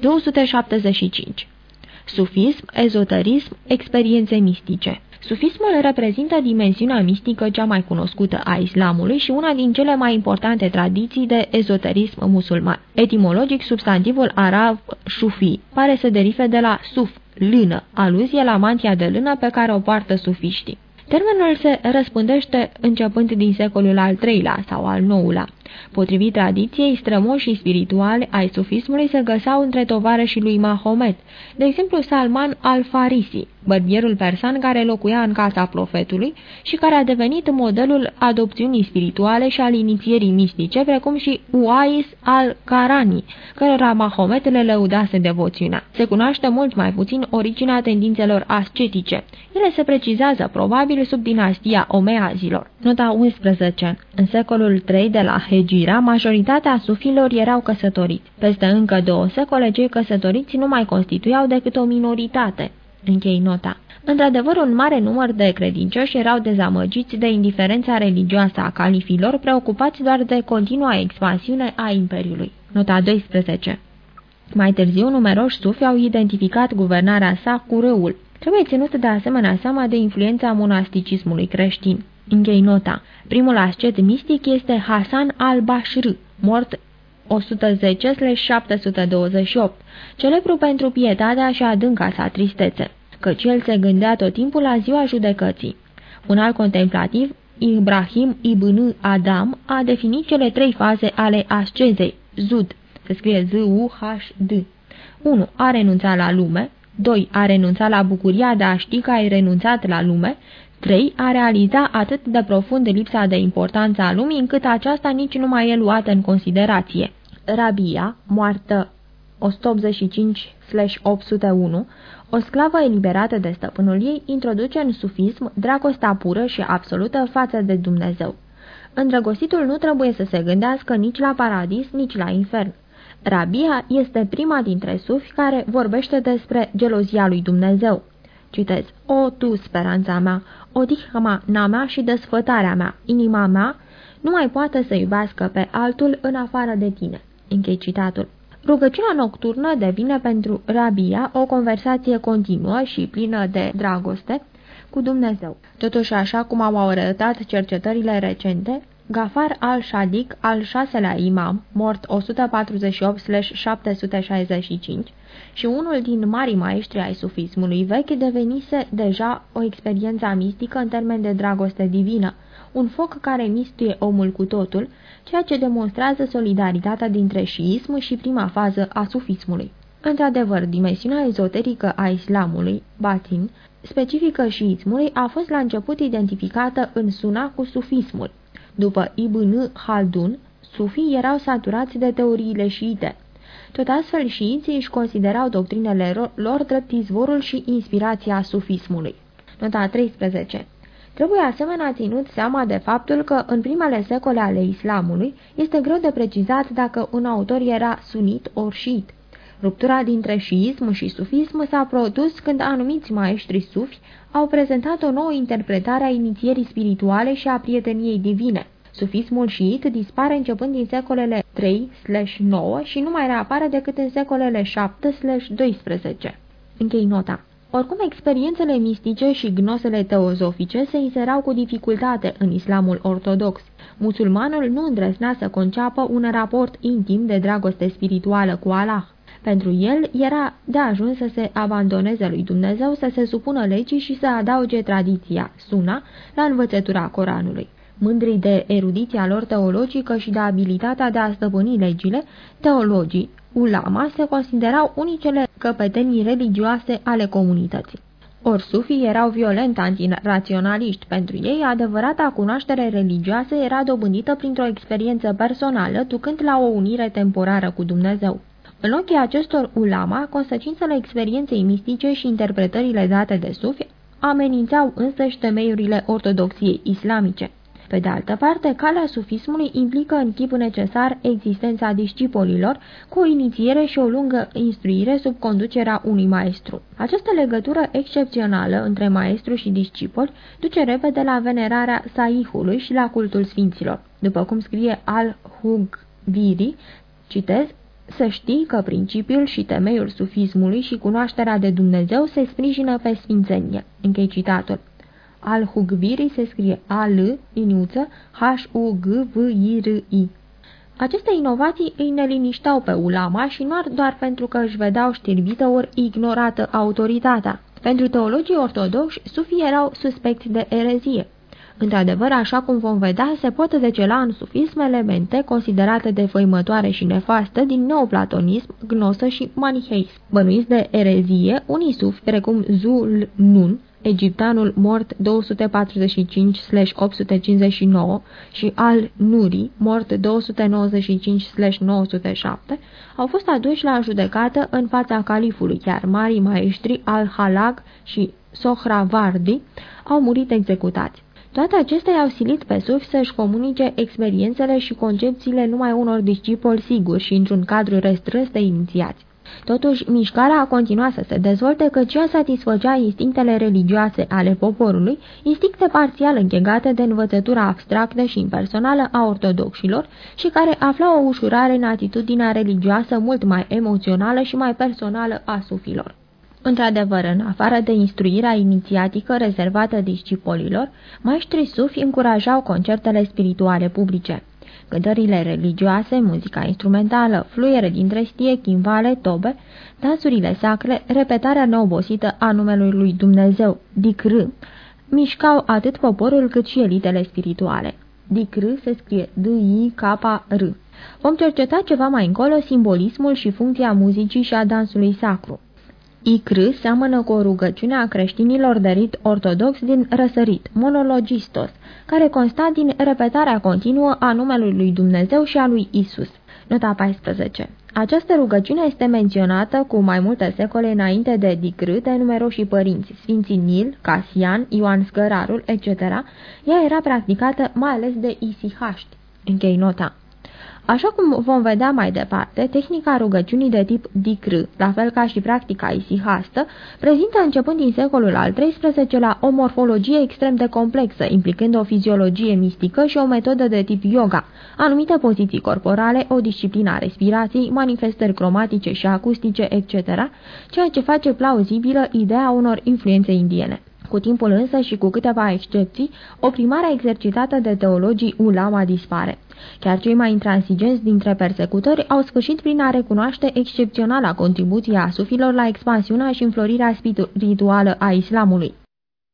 275. Sufism, ezoterism, experiențe mistice Sufismul reprezintă dimensiunea mistică cea mai cunoscută a islamului și una din cele mai importante tradiții de ezoterism musulman. Etimologic, substantivul arab shufi pare să derive de la suf, lână, aluzie la mantia de lână pe care o poartă sufiștii. Termenul se răspândește începând din secolul al III-lea sau al IX-lea. Potrivit tradiției, strămoșii spirituali ai sufismului se găseau între tovarășii lui Mahomet, de exemplu Salman al-Farisi, bărbierul persan care locuia în casa profetului și care a devenit modelul adopțiunii spirituale și al inițierii mistice, precum și Uais al-Karani, cărora Mahomet le lăudase devoțiunea. Se cunoaște mult mai puțin originea tendințelor ascetice. Ele se precizează probabil sub dinastia Omeazilor. Nota 11. În secolul III de la Hegira, majoritatea sufilor erau căsătoriți. Peste încă două secole, cei căsătoriți nu mai constituiau decât o minoritate. Închei nota. Într-adevăr, un mare număr de credincioși erau dezamăgiți de indiferența religioasă a califilor, preocupați doar de continua expansiune a imperiului. Nota 12 Mai târziu, numeroși sufi au identificat guvernarea sa cu râul. Trebuie ținut de asemenea seama de influența monasticismului creștin. Închei nota. Primul ascet mistic este Hasan al-Bashr, mort 110-728, celebru pentru pietatea și adânca sa tristețe, căci el se gândea tot timpul la ziua judecății. Un alt contemplativ, Ibrahim ibn Adam, a definit cele trei faze ale ascezei, Zud, se scrie Z-U-H-D. 1. A renunțat la lume, 2. A renunțat la bucuria de a ști că ai renunțat la lume 3. A realiza atât de profund lipsa de importanță a lumii încât aceasta nici nu mai e luată în considerație. Rabia, moartă 185-801, o sclavă eliberată de stăpânul ei, introduce în sufism dragostea pură și absolută față de Dumnezeu. Îndrăgostitul nu trebuie să se gândească nici la paradis, nici la infern. Rabia este prima dintre sufi care vorbește despre gelozia lui Dumnezeu. Citez, O, tu, speranța mea, odihna mea și desfătarea mea, inima mea, nu mai poate să iubească pe altul în afară de tine. Închei citatul. Rugăciunea nocturnă devine pentru Rabia o conversație continuă și plină de dragoste cu Dumnezeu. Totuși, așa cum au arătat cercetările recente, Gafar al-Shadik, al șaselea imam, mort 148-765, și unul din marii maestri ai sufismului vechi devenise deja o experiență mistică în termen de dragoste divină, un foc care mistuie omul cu totul, ceea ce demonstrează solidaritatea dintre șiism și prima fază a sufismului. Într-adevăr, dimensiunea ezoterică a islamului, batin, specifică șiismului, a fost la început identificată în suna cu sufismul. După Ibn Haldun, sufii erau saturați de teoriile șiite. Tot astfel șiiții își considerau doctrinele lor drept izvorul și inspirația sufismului. Nota 13 Trebuie asemenea ținut seama de faptul că în primele secole ale islamului este greu de precizat dacă un autor era sunit ori șiit. Ruptura dintre șiism și sufism s-a produs când anumiți maestri sufi au prezentat o nouă interpretare a inițierii spirituale și a prieteniei divine. Sufismul șiit dispare începând din secolele 3-9 și nu mai reapare decât în secolele 7-12. Închei nota. Oricum, experiențele mistice și gnosele teozofice se inserau cu dificultate în islamul ortodox. Musulmanul nu îndrăznea să conceapă un raport intim de dragoste spirituală cu Allah. Pentru el era de ajuns să se abandoneze lui Dumnezeu, să se supună legii și să adauge tradiția, suna, la învățătura Coranului. Mândrii de erudiția lor teologică și de abilitatea de a stăpâni legile, teologii, ulama, se considerau unicele căpetenii religioase ale comunității. Ori sufii erau violent antiraționaliști. Pentru ei, adevărata cunoaștere religioasă era dobândită printr-o experiență personală, ducând la o unire temporară cu Dumnezeu. În ochii acestor ulama, consecințele experienței mistice și interpretările date de sufi amenințau însăși temeiurile ortodoxiei islamice. Pe de altă parte, calea sufismului implică în chip necesar existența discipolilor cu o inițiere și o lungă instruire sub conducerea unui maestru. Această legătură excepțională între maestru și discipol duce repede la venerarea saihului și la cultul sfinților. După cum scrie al-Hugviri, citez, Să știi că principiul și temeiul sufismului și cunoașterea de Dumnezeu se sprijină pe sfințenie. Închei citatul. Al Hugvirii se scrie A-L, liniuță, H-U-G-V-I-R-I. Aceste inovații îi nelinișteau pe ulama și nu doar pentru că își vedeau știrbită ori ignorată autoritatea. Pentru teologii ortodoxi, sufii erau suspecți de erezie. Într-adevăr, așa cum vom vedea, se pot decela în sufism elemente considerate de făimătoare și nefastă din neoplatonism, gnosă și maniheism. Bănuiți de erezie, unii sufi, precum Zul Nun, egipteanul mort 245-859 și al Nuri, mort 295-907, au fost aduși la judecată în fața califului, iar marii maestri al-Halag și Sohravardi au murit executați. Toate acestea i-au silit pe sufi să-și comunice experiențele și concepțiile numai unor discipoli siguri și într-un cadru restrâns de inițiați. Totuși, mișcarea a continuat să se dezvolte căci ea satisfăcea instinctele religioase ale poporului, instincte parțial închegate de învățătura abstractă și impersonală a ortodoxilor și care aflau o ușurare în atitudinea religioasă mult mai emoțională și mai personală a sufilor. Într-adevăr, în afară de instruirea inițiatică rezervată discipolilor, maestrii sufi încurajau concertele spirituale publice. Cântările religioase, muzica instrumentală, fluiere din trestie, chimbale, tobe, dansurile sacre, repetarea neobosită a numelui lui Dumnezeu, dicr, mișcau atât poporul cât și elitele spirituale. Dicr se scrie D-I-K-R. Vom cerceta ceva mai încolo simbolismul și funcția muzicii și a dansului sacru. Icr seamănă cu o rugăciune a creștinilor de rit ortodox din răsărit, monologistos, care consta din repetarea continuă a numelui lui Dumnezeu și a lui Isus. Nota 14 această rugăciune este menționată cu mai multe secole înainte de Dicr de numeroși părinți, Sfinții Nil, Casian, Ioan Scărarul, etc. Ea era practicată mai ales de isihaști. Închei nota. Așa cum vom vedea mai departe, tehnica rugăciunii de tip dicr, la fel ca și practica isihastă, prezintă începând din secolul al XIII-lea o morfologie extrem de complexă, implicând o fiziologie mistică și o metodă de tip yoga, anumite poziții corporale, o disciplină a respirației, manifestări cromatice și acustice, etc., ceea ce face plauzibilă ideea unor influențe indiene. Cu timpul însă și cu câteva excepții, oprimarea exercitată de teologii ulama dispare. Chiar cei mai intransigenți dintre persecutori au sfârșit prin a recunoaște excepționala contribuția sufilor la expansiunea și înflorirea spirituală a islamului.